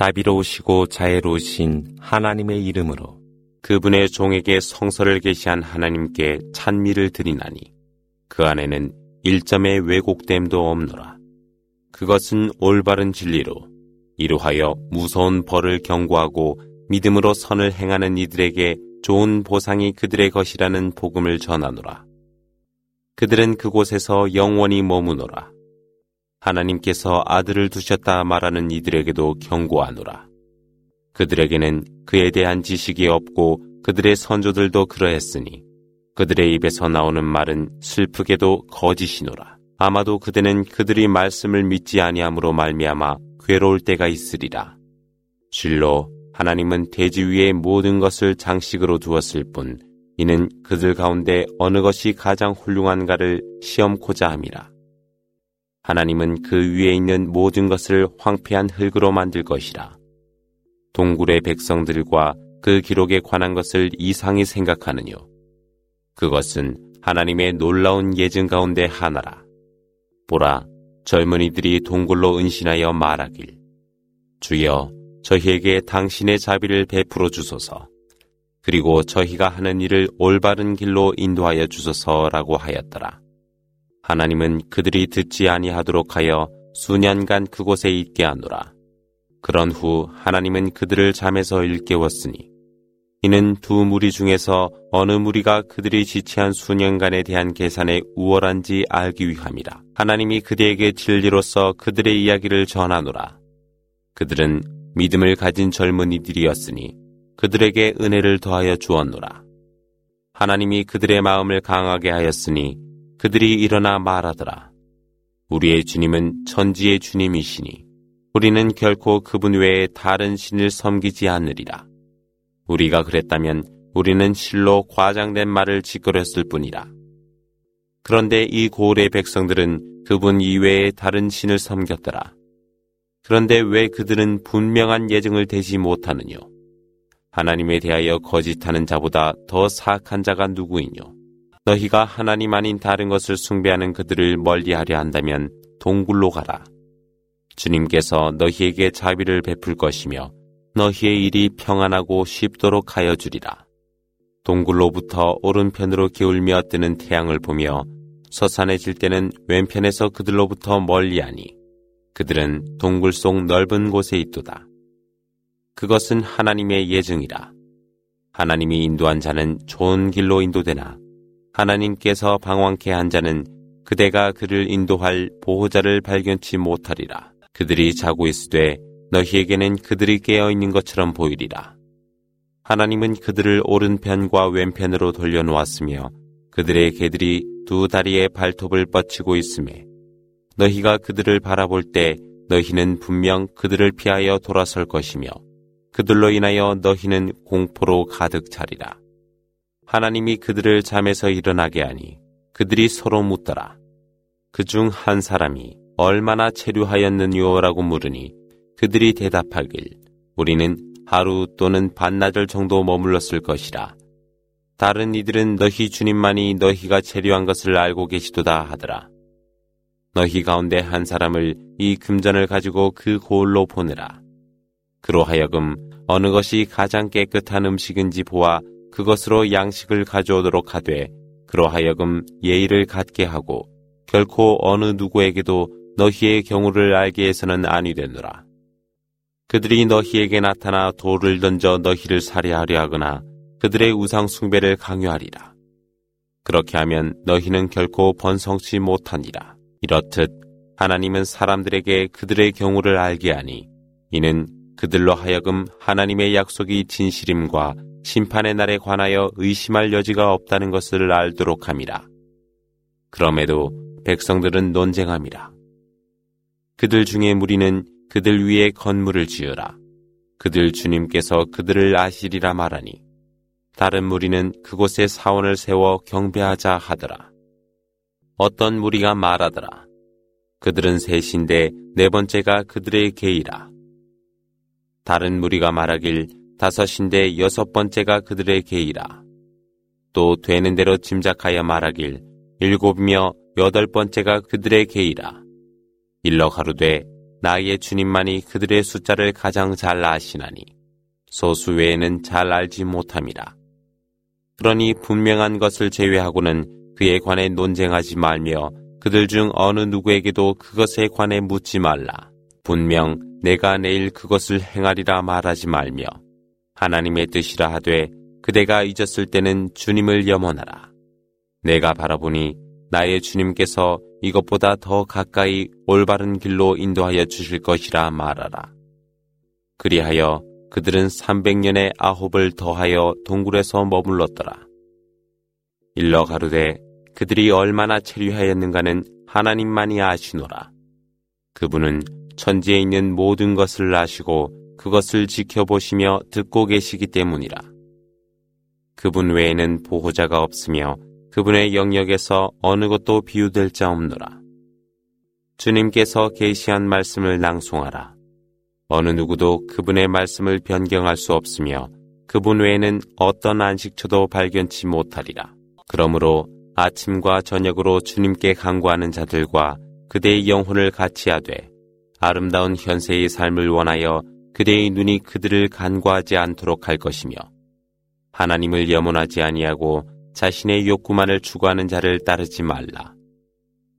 자비로우시고 자애로우신 하나님의 이름으로 그분의 종에게 성서를 계시한 하나님께 찬미를 드리나니 그 안에는 일점의 왜곡됨도 없노라. 그것은 올바른 진리로 이루하여 무서운 벌을 경고하고 믿음으로 선을 행하는 이들에게 좋은 보상이 그들의 것이라는 복음을 전하노라. 그들은 그곳에서 영원히 머무노라. 하나님께서 아들을 두셨다 말하는 이들에게도 경고하노라. 그들에게는 그에 대한 지식이 없고 그들의 선조들도 그러했으니 그들의 입에서 나오는 말은 슬프게도 거짓이노라. 아마도 그대는 그들이 말씀을 믿지 아니함으로 말미암아 괴로울 때가 있으리라. 실로 하나님은 대지 위에 모든 것을 장식으로 두었을 뿐 이는 그들 가운데 어느 것이 가장 훌륭한가를 시험코자 함이라. 하나님은 그 위에 있는 모든 것을 황폐한 흙으로 만들 것이라. 동굴의 백성들과 그 기록에 관한 것을 이상히 생각하느뇨. 그것은 하나님의 놀라운 예증 가운데 하나라. 보라, 젊은이들이 동굴로 은신하여 말하길. 주여, 저희에게 당신의 자비를 베풀어 주소서. 그리고 저희가 하는 일을 올바른 길로 인도하여 주소서라고 하였더라. 하나님은 그들이 듣지 아니하도록 하여 수년간 그곳에 있게 하노라. 그런 후 하나님은 그들을 잠에서 일깨웠으니 이는 두 무리 중에서 어느 무리가 그들이 지체한 수년간에 대한 계산에 우월한지 알기 위함이라. 하나님이 그대에게 진리로서 그들의 이야기를 전하노라. 그들은 믿음을 가진 젊은이들이었으니 그들에게 은혜를 더하여 주었노라. 하나님이 그들의 마음을 강하게 하였으니 그들이 일어나 말하더라. 우리의 주님은 천지의 주님이시니 우리는 결코 그분 외에 다른 신을 섬기지 않으리라. 우리가 그랬다면 우리는 실로 과장된 말을 짓거렸을 뿐이라. 그런데 이 고을의 백성들은 그분 이외에 다른 신을 섬겼더라. 그런데 왜 그들은 분명한 예증을 대지 못하느뇨? 하나님에 대하여 거짓하는 자보다 더 사악한 자가 누구이뇨? 너희가 하나님 아닌 다른 것을 숭배하는 그들을 멀리하려 한다면 동굴로 가라. 주님께서 너희에게 자비를 베풀 것이며 너희의 일이 평안하고 쉽도록 하여 주리라. 동굴로부터 오른편으로 기울며 뜨는 태양을 보며 서산해질 때는 왼편에서 그들로부터 멀리하니 그들은 동굴 속 넓은 곳에 있도다. 그것은 하나님의 예증이라. 하나님이 인도한 자는 좋은 길로 인도되나 하나님께서 방황케 한 자는 그대가 그를 인도할 보호자를 발견치 못하리라. 그들이 자고 있으되 너희에게는 그들이 깨어 있는 것처럼 보이리라. 하나님은 그들을 오른편과 왼편으로 돌려놓았으며 그들의 개들이 두 다리에 발톱을 뻗치고 있음에 너희가 그들을 바라볼 때 너희는 분명 그들을 피하여 돌아설 것이며 그들로 인하여 너희는 공포로 가득 차리라. 하나님이 그들을 잠에서 일어나게 하니 그들이 서로 묻더라. 그 중 한 사람이 얼마나 체류하였느냐라고 물으니 그들이 대답하길 우리는 하루 또는 반나절 정도 머물렀을 것이라. 다른 이들은 너희 주님만이 너희가 체류한 것을 알고 계시도다 하더라. 너희 가운데 한 사람을 이 금전을 가지고 그 고을로 보내라. 그로 하여금 어느 것이 가장 깨끗한 음식인지 보아 그것으로 양식을 가져오도록 하되 그러하여금 예의를 갖게 하고 결코 어느 누구에게도 너희의 경우를 알게 해서는 아니되노라. 그들이 너희에게 나타나 돌을 던져 너희를 살해하려 하거나 그들의 우상 숭배를 강요하리라. 그렇게 하면 너희는 결코 번성치 못하니라. 이렇듯 하나님은 사람들에게 그들의 경우를 알게 하니 이는 그들로 하여금 하나님의 약속이 진실임과 심판의 날에 관하여 의심할 여지가 없다는 것을 알도록 함이라. 그럼에도 백성들은 논쟁함이라. 그들 중에 무리는 그들 위에 건물을 지으라. 그들 주님께서 그들을 아시리라 말하니 다른 무리는 그곳에 사원을 세워 경배하자 하더라. 어떤 무리가 말하더라. 그들은 셋인데 네 번째가 그들의 계이라. 다른 무리가 말하길 다섯인데 여섯 번째가 그들의 계이라. 또 되는 대로 짐작하여 말하길 일곱이며 여덟 번째가 그들의 계이라. 일러 가로되 나의 주님만이 그들의 숫자를 가장 잘 아시나니 소수 외에는 잘 알지 못함이라. 그러니 분명한 것을 제외하고는 그에 관해 논쟁하지 말며 그들 중 어느 누구에게도 그것에 관해 묻지 말라. 분명 내가 내일 그것을 행하리라 말하지 말며 하나님의 뜻이라 하되 그대가 잊었을 때는 주님을 염원하라. 내가 바라보니 나의 주님께서 이것보다 더 가까이 올바른 길로 인도하여 주실 것이라 말하라. 그리하여 그들은 300년의 아홉을 더하여 동굴에서 머물렀더라. 일러 가루되 그들이 얼마나 체류하였는가는 하나님만이 아시노라. 그분은 천지에 있는 모든 것을 아시고 그것을 지켜보시며 듣고 계시기 때문이라. 그분 외에는 보호자가 없으며 그분의 영역에서 어느 것도 비유될 자 없노라. 주님께서 계시한 말씀을 낭송하라. 어느 누구도 그분의 말씀을 변경할 수 없으며 그분 외에는 어떤 안식처도 발견치 못하리라. 그러므로 아침과 저녁으로 주님께 강구하는 자들과 그대의 영혼을 같이 하되 아름다운 현세의 삶을 원하여 그대의 눈이 그들을 간과하지 않도록 할 것이며 하나님을 염원하지 아니하고 자신의 욕구만을 추구하는 자를 따르지 말라.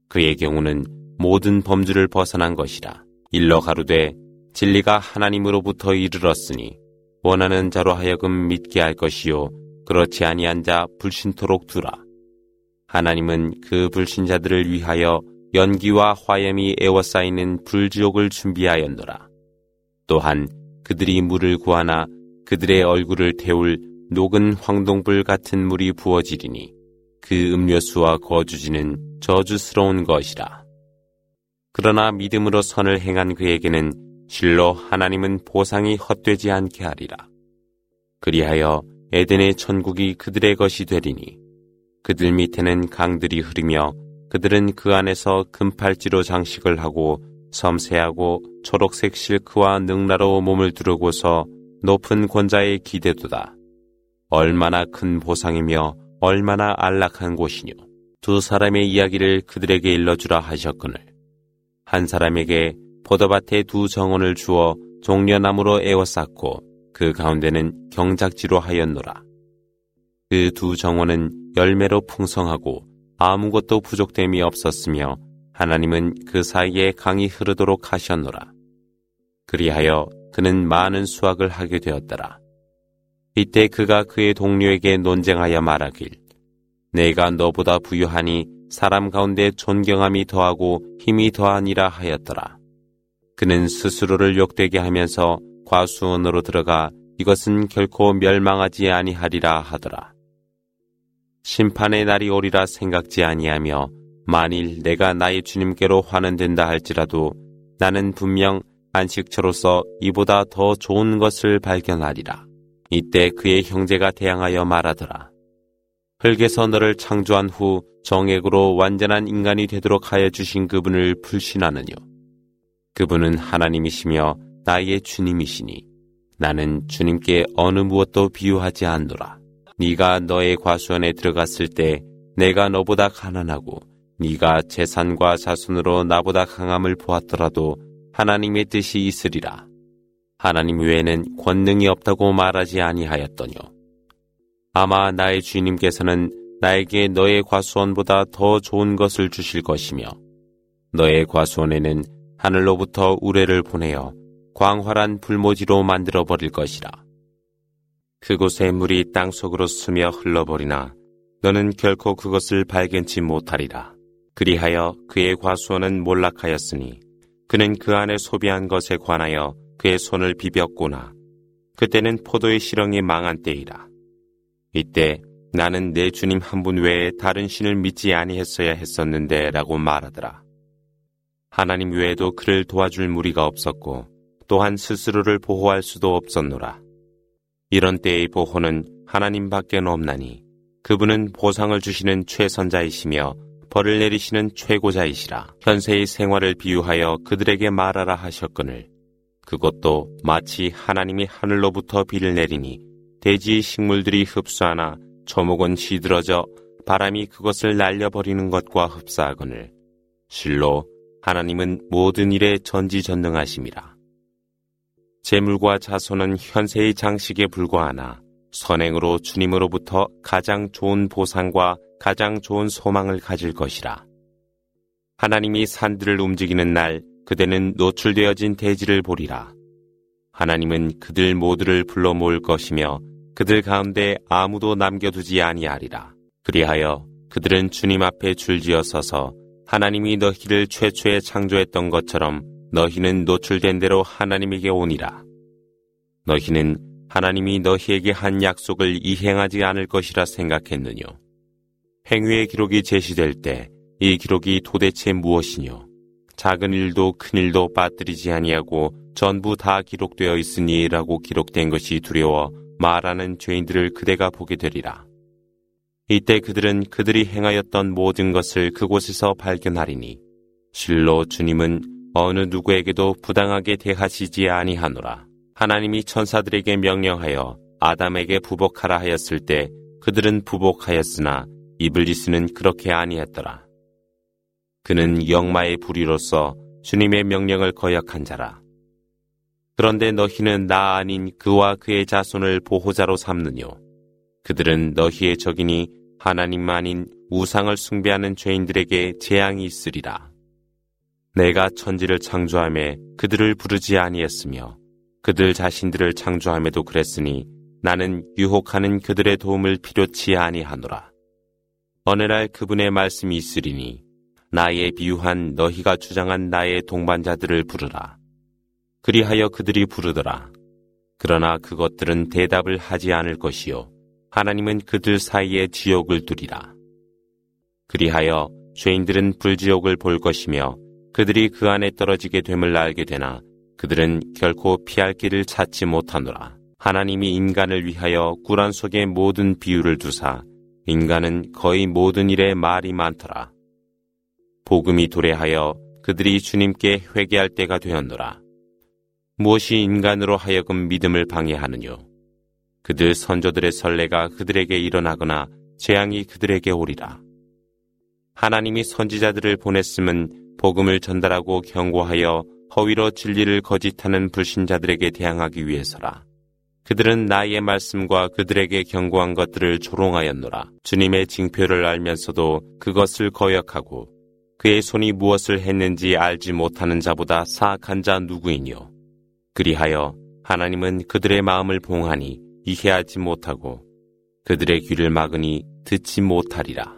그의 경우는 모든 범주를 벗어난 것이라. 일러 가루되 진리가 하나님으로부터 이르렀으니 원하는 자로 하여금 믿게 할 것이요 그렇지 아니한 자 불신토록 두라. 하나님은 그 불신자들을 위하여 연기와 화염이 에워싸이는 불지옥을 준비하였노라. 또한 그들이 물을 구하나 그들의 얼굴을 태울 녹은 황동불 같은 물이 부어지리니 그 음료수와 거주지는 저주스러운 것이라. 그러나 믿음으로 선을 행한 그에게는 실로 하나님은 보상이 헛되지 않게 하리라. 그리하여 에덴의 천국이 그들의 것이 되리니 그들 밑에는 강들이 흐르며 그들은 그 안에서 금팔찌로 장식을 하고 섬세하고 초록색 실크와 능라로 몸을 두르고서 높은 권자의 기대도다. 얼마나 큰 보상이며 얼마나 안락한 곳이뇨. 두 사람의 이야기를 그들에게 일러주라 하셨거늘. 한 사람에게 포도밭에 두 정원을 주어 종려나무로 에워쌌고 그 가운데는 경작지로 하였노라. 그 두 정원은 열매로 풍성하고 아무것도 부족됨이 없었으며 하나님은 그 사이에 강이 흐르도록 하셨노라. 그리하여 그는 많은 수확을 하게 되었더라. 이때 그가 그의 동료에게 논쟁하여 말하길 내가 너보다 부유하니 사람 가운데 존경함이 더하고 힘이 더하니라 하였더라. 그는 스스로를 욕되게 하면서 과수원으로 들어가 이것은 결코 멸망하지 아니하리라 하더라. 심판의 날이 오리라 생각지 아니하며 만일 내가 나의 주님께로 환원된다 할지라도 나는 분명 안식처로서 이보다 더 좋은 것을 발견하리라. 이때 그의 형제가 대항하여 말하더라. 흙에서 너를 창조한 후 정액으로 완전한 인간이 되도록 하여 주신 그분을 불신하느뇨. 그분은 하나님이시며 나의 주님이시니 나는 주님께 어느 무엇도 비유하지 않노라. 네가 너의 과수원에 들어갔을 때 내가 너보다 가난하고 네가 재산과 자손으로 나보다 강함을 보았더라도 하나님의 뜻이 있으리라. 하나님 외에는 권능이 없다고 말하지 아니하였더뇨. 아마 나의 주님께서는 나에게 너의 과수원보다 더 좋은 것을 주실 것이며 너의 과수원에는 하늘로부터 우레를 보내어 광활한 불모지로 만들어 버릴 것이라. 그곳의 물이 땅 속으로 스며 흘러버리나 너는 결코 그것을 발견치 못하리라. 그리하여 그의 과수원은 몰락하였으니 그는 그 안에 소비한 것에 관하여 그의 손을 비볐구나. 그때는 포도의 실령이 망한 때이라. 이때 나는 내 주님 한 분 외에 다른 신을 믿지 아니했어야 했었는데 라고 말하더라. 하나님 외에도 그를 도와줄 무리가 없었고 또한 스스로를 보호할 수도 없었노라. 이런 때의 보호는 하나님밖에 없나니 그분은 보상을 주시는 최선자이시며 벌을 내리시는 최고자이시라. 현세의 생활을 비유하여 그들에게 말하라 하셨거늘 그것도 마치 하나님이 하늘로부터 비를 내리니 대지의 식물들이 흡수하나 초목은 시들어져 바람이 그것을 날려버리는 것과 흡사하거늘 실로 하나님은 모든 일에 전지전능하심이라. 재물과 자손은 현세의 장식에 불과하나 선행으로 주님으로부터 가장 좋은 보상과 가장 좋은 소망을 가질 것이라. 하나님이 산들을 움직이는 날 그대는 노출되어진 대지를 보리라. 하나님은 그들 모두를 불러 모을 것이며 그들 가운데 아무도 남겨두지 아니하리라. 그리하여 그들은 주님 앞에 줄지어 서서 하나님이 너희를 최초에 창조했던 것처럼 너희는 노출된 대로 하나님에게 오니라. 너희는 하나님이 너희에게 한 약속을 이행하지 않을 것이라 생각했느뇨. 행위의 기록이 제시될 때 이 기록이 도대체 무엇이뇨? 작은 일도 큰 일도 빠뜨리지 아니하고 전부 다 기록되어 있으니라고 기록된 것이 두려워 말하는 죄인들을 그대가 보게 되리라. 이때 그들은 그들이 행하였던 모든 것을 그곳에서 발견하리니 실로 주님은 어느 누구에게도 부당하게 대하시지 아니하노라. 하나님이 천사들에게 명령하여 아담에게 부복하라 하였을 때 그들은 부복하였으나 이블리스는 그렇게 아니했더라. 그는 영마의 불의로서 주님의 명령을 거역한 자라. 그런데 너희는 나 아닌 그와 그의 자손을 보호자로 삼느뇨. 그들은 너희의 적이니 하나님 아닌 우상을 숭배하는 죄인들에게 재앙이 있으리라. 내가 천지를 창조함에 그들을 부르지 아니했으며 그들 자신들을 창조함에도 그랬으니 나는 유혹하는 그들의 도움을 필요치 아니하노라. 어느 날 그분의 말씀이 있으리니 나의 비유한 너희가 주장한 나의 동반자들을 부르라. 그리하여 그들이 부르더라. 그러나 그것들은 대답을 하지 않을 것이요. 하나님은 그들 사이에 지옥을 두리라. 그리하여 죄인들은 불지옥을 볼 것이며 그들이 그 안에 떨어지게 됨을 알게 되나 그들은 결코 피할 길을 찾지 못하노라. 하나님이 인간을 위하여 꾸란 속에 모든 비유를 두사 인간은 거의 모든 일에 말이 많더라. 복음이 도래하여 그들이 주님께 회개할 때가 되었노라. 무엇이 인간으로 하여금 믿음을 방해하느뇨? 그들 선조들의 선례가 그들에게 일어나거나 재앙이 그들에게 오리라. 하나님이 선지자들을 보냈음은 복음을 전달하고 경고하여 허위로 진리를 거짓하는 불신자들에게 대항하기 위해서라. 그들은 나의 말씀과 그들에게 경고한 것들을 조롱하였노라. 주님의 징표를 알면서도 그것을 거역하고 그의 손이 무엇을 했는지 알지 못하는 자보다 사악한 자 누구이뇨. 그리하여 하나님은 그들의 마음을 봉하니 이해하지 못하고 그들의 귀를 막으니 듣지 못하리라.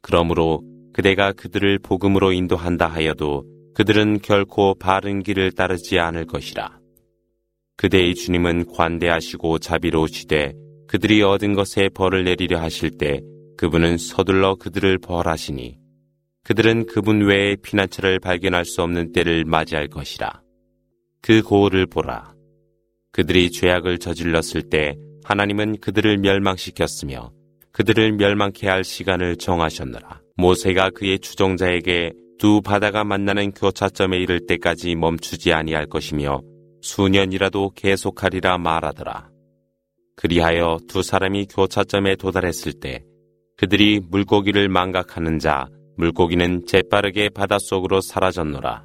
그러므로 그대가 그들을 복음으로 인도한다 하여도 그들은 결코 바른 길을 따르지 않을 것이라. 그대의 주님은 관대하시고 자비로우시되 그들이 얻은 것에 벌을 내리려 하실 때 그분은 서둘러 그들을 벌하시니 그들은 그분 외에 피난처를 발견할 수 없는 때를 맞이할 것이라. 그 고을을 보라. 그들이 죄악을 저질렀을 때 하나님은 그들을 멸망시켰으며 그들을 멸망케 할 시간을 정하셨느라. 모세가 그의 추종자에게 두 바다가 만나는 교차점에 이를 때까지 멈추지 아니할 것이며 수년이라도 계속하리라 말하더라. 그리하여 두 사람이 교차점에 도달했을 때 그들이 물고기를 망각하는 자 물고기는 재빠르게 바닷속으로 사라졌노라.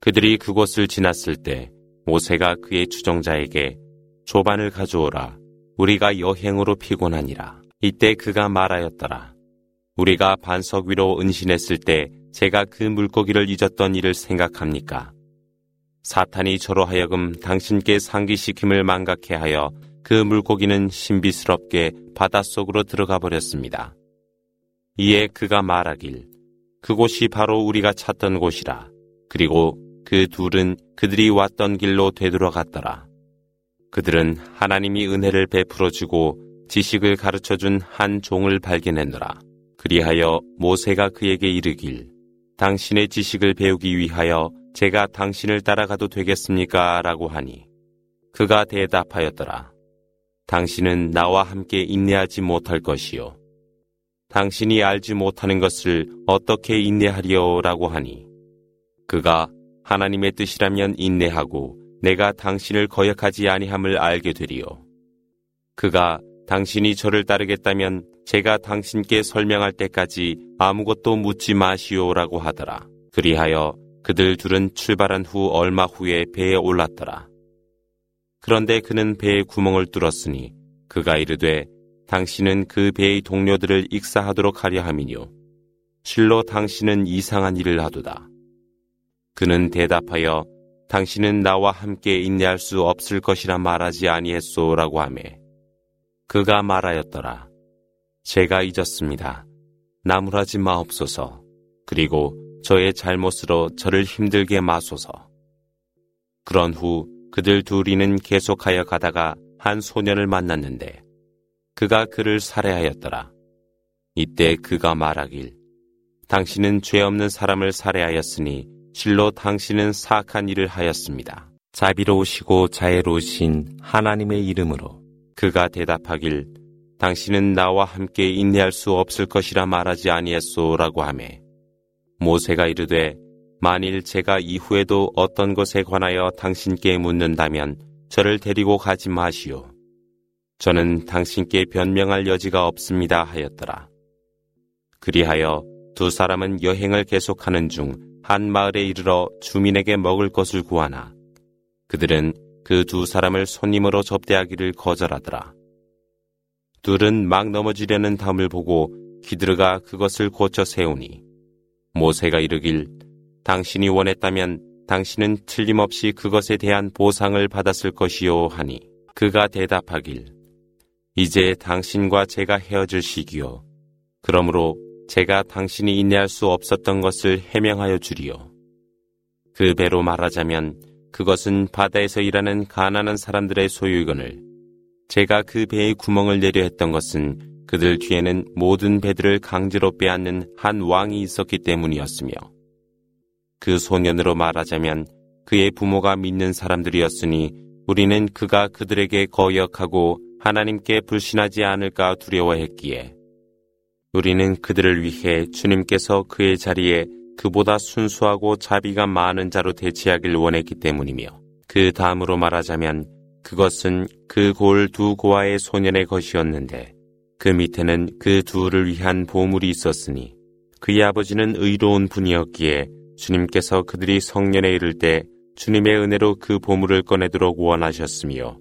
그들이 그곳을 지났을 때 모세가 그의 추종자에게 조반을 가져오라. 우리가 여행으로 피곤하니라. 이때 그가 말하였더라. 우리가 반석 위로 은신했을 때 제가 그 물고기를 잊었던 일을 생각합니까? 사탄이 저로 하여금 당신께 상기시킴을 망각해 하여 그 물고기는 신비스럽게 바닷속으로 들어가 버렸습니다. 이에 그가 말하길 그곳이 바로 우리가 찾던 곳이라. 그리고 그 둘은 그들이 왔던 길로 되돌아갔더라. 그들은 하나님이 은혜를 베풀어 주고 지식을 가르쳐 준 한 종을 발견했노라. 그리하여 모세가 그에게 이르길 당신의 지식을 배우기 위하여 제가 당신을 따라가도 되겠습니까? 라고 하니 그가 대답하였더라. 당신은 나와 함께 인내하지 못할 것이요. 당신이 알지 못하는 것을 어떻게 인내하리요? 라고 하니 그가 하나님의 뜻이라면 인내하고 내가 당신을 거역하지 아니함을 알게 되리요. 그가 당신이 저를 따르겠다면 제가 당신께 설명할 때까지 아무것도 묻지 마시오라고 하더라. 그리하여 그들 둘은 출발한 후 얼마 후에 배에 올랐더라. 그런데 그는 배에 구멍을 뚫었으니 그가 이르되 당신은 그 배의 동료들을 익사하도록 하려 함이뇨. 실로 당신은 이상한 일을 하도다. 그는 대답하여 당신은 나와 함께 인내할 수 없을 것이라 말하지 아니했소라고 하매 그가 말하였더라. 제가 잊었습니다. 나무라지 마옵소서. 그리고 저의 잘못으로 저를 힘들게 마소서. 그런 후 그들 둘이는 계속하여 가다가 한 소년을 만났는데 그가 그를 살해하였더라. 이때 그가 말하길 당신은 죄 없는 사람을 살해하였으니 실로 당신은 사악한 일을 하였습니다. 자비로우시고 자애로우신 하나님의 이름으로 그가 대답하길 당신은 나와 함께 인내할 수 없을 것이라 말하지 아니했소라고 하매 모세가 이르되 만일 제가 이후에도 어떤 것에 관하여 당신께 묻는다면 저를 데리고 가지 마시오. 저는 당신께 변명할 여지가 없습니다 하였더라. 그리하여 두 사람은 여행을 계속하는 중 한 마을에 이르러 주민에게 먹을 것을 구하나 그들은 그 두 사람을 손님으로 접대하기를 거절하더라. 둘은 막 넘어지려는 담을 보고 히드르가 그것을 고쳐 세우니 모세가 이르길 당신이 원했다면 당신은 틀림없이 그것에 대한 보상을 받았을 것이요 하니 그가 대답하길. 이제 당신과 제가 헤어질 시기요. 그러므로 제가 당신이 인내할 수 없었던 것을 해명하여 주리요. 그 배로 말하자면 그것은 바다에서 일하는 가난한 사람들의 소유이거늘 제가 그 배에 구멍을 내려 했던 것은 그들 뒤에는 모든 배들을 강제로 빼앗는 한 왕이 있었기 때문이었으며 그 소년으로 말하자면 그의 부모가 믿는 사람들이었으니 우리는 그가 그들에게 거역하고 하나님께 불신하지 않을까 두려워했기에 우리는 그들을 위해 주님께서 그의 자리에 그보다 순수하고 자비가 많은 자로 대치하길 원했기 때문이며 그 다음으로 말하자면 그것은 그 골 두 고아의 소년의 것이었는데 그 밑에는 그 둘을 위한 보물이 있었으니 그의 아버지는 의로운 분이었기에 주님께서 그들이 성년에 이를 때 주님의 은혜로 그 보물을 꺼내도록 원하셨으며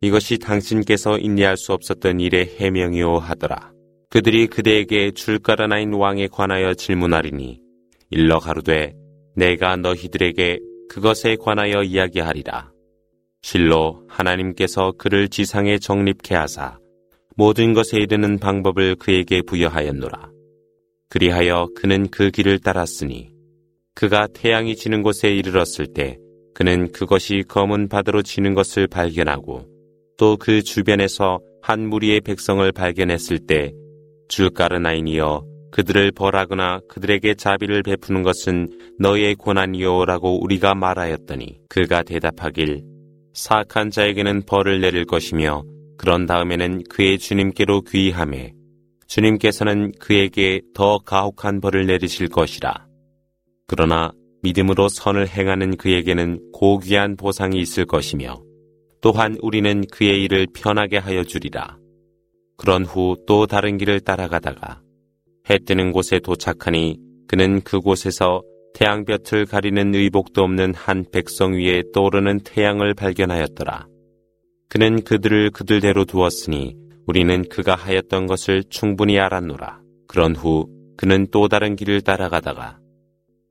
이것이 당신께서 인내할 수 없었던 일의 해명이오 하더라. 그들이 그대에게 줄가라나인 왕에 관하여 질문하리니 일러 가로되 내가 너희들에게 그것에 관하여 이야기하리라. 실로 하나님께서 그를 지상에 정립케 하사 모든 것에 이르는 방법을 그에게 부여하였노라. 그리하여 그는 그 길을 따랐으니 그가 태양이 지는 곳에 이르렀을 때 그는 그것이 검은 바다로 지는 것을 발견하고 또 그 주변에서 한 무리의 백성을 발견했을 때 줄가르나인이여 그들을 벌하거나 그들에게 자비를 베푸는 것은 너의 고난이요라고 우리가 말하였더니 그가 대답하길 사악한 자에게는 벌을 내릴 것이며 그런 다음에는 그의 주님께로 귀함에 주님께서는 그에게 더 가혹한 벌을 내리실 것이라. 그러나 믿음으로 선을 행하는 그에게는 고귀한 보상이 있을 것이며 또한 우리는 그의 일을 편하게 하여 주리라. 그런 후 또 다른 길을 따라가다가 해 뜨는 곳에 도착하니 그는 그곳에서 태양볕을 가리는 의복도 없는 한 백성 위에 떠오르는 태양을 발견하였더라. 그는 그들을 그들대로 두었으니 우리는 그가 하였던 것을 충분히 알았노라. 그런 후 그는 또 다른 길을 따라가다가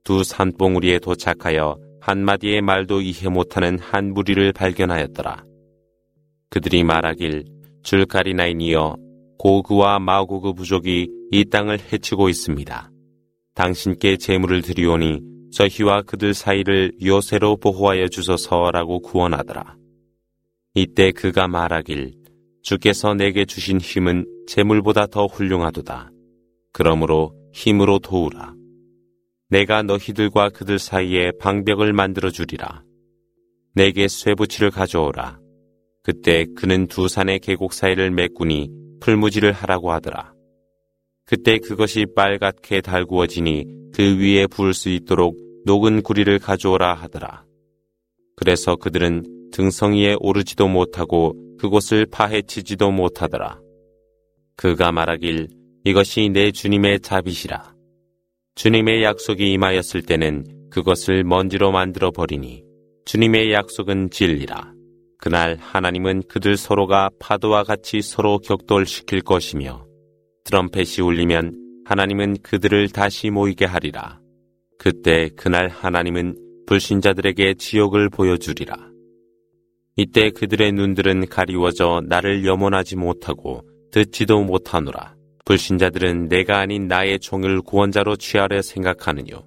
두 산봉우리에 도착하여 한마디의 말도 이해 못하는 한 무리를 발견하였더라. 그들이 말하길 줄가리나이니여 고그와 마고그 부족이 이 땅을 해치고 있습니다. 당신께 재물을 드리오니 저희와 그들 사이를 요새로 보호하여 주소서라고 구원하더라. 이때 그가 말하길 주께서 내게 주신 힘은 재물보다 더 훌륭하도다. 그러므로 힘으로 도우라. 내가 너희들과 그들 사이에 방벽을 만들어 주리라. 내게 쇠붙이를 가져오라. 그때 그는 두 산의 계곡 사이를 메꾸니 풀무지를 하라고 하더라. 그때 그것이 빨갛게 달구어지니 그 위에 부을 수 있도록 녹은 구리를 가져오라 하더라. 그래서 그들은 등성이에 오르지도 못하고 그곳을 파헤치지도 못하더라. 그가 말하길 이것이 내 주님의 자비시라. 주님의 약속이 임하였을 때는 그것을 먼지로 만들어 버리니 주님의 약속은 진리라. 그날 하나님은 그들 서로가 파도와 같이 서로 격돌시킬 것이며 트럼펫이 울리면 하나님은 그들을 다시 모이게 하리라. 그때 그날 하나님은 불신자들에게 지옥을 보여주리라. 이때 그들의 눈들은 가리워져 나를 염원하지 못하고 듣지도 못하노라. 불신자들은 내가 아닌 나의 종을 구원자로 취하려 생각하느뇨.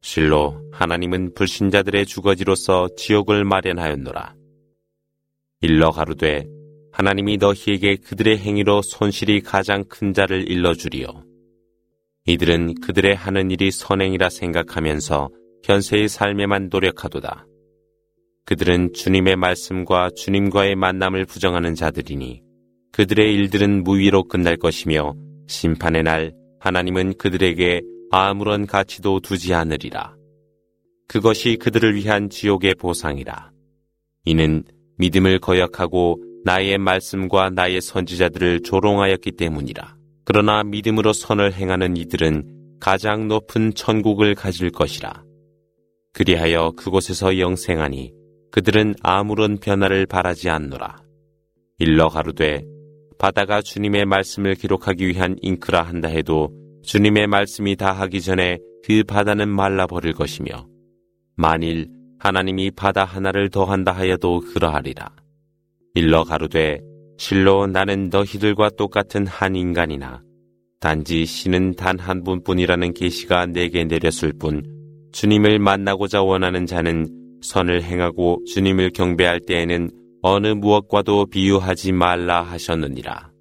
실로 하나님은 불신자들의 주거지로서 지옥을 마련하였노라. 일러 가로되 하나님이 너희에게 그들의 행위로 손실이 가장 큰 자를 일러주리요. 이들은 그들의 하는 일이 선행이라 생각하면서 현세의 삶에만 노력하도다. 그들은 주님의 말씀과 주님과의 만남을 부정하는 자들이니 그들의 일들은 무위로 끝날 것이며 심판의 날 하나님은 그들에게 아무런 가치도 두지 않으리라. 그것이 그들을 위한 지옥의 보상이라. 이는 믿음을 거역하고 나의 말씀과 나의 선지자들을 조롱하였기 때문이라. 그러나 믿음으로 선을 행하는 이들은 가장 높은 천국을 가질 것이라. 그리하여 그곳에서 영생하니 그들은 아무런 변화를 바라지 않노라. 일러 가로되 바다가 주님의 말씀을 기록하기 위한 잉크라 한다 해도 주님의 말씀이 다 하기 전에 그 바다는 말라버릴 것이며 만일 하나님이 바다 하나를 더한다 하여도 그러하리라. 일러 가로되 실로 나는 너희들과 똑같은 한 인간이나 단지 신은 단 한 분뿐이라는 계시가 내게 내렸을 뿐 주님을 만나고자 원하는 자는 선을 행하고 주님을 경배할 때에는 어느 무엇과도 비유하지 말라 하셨느니라.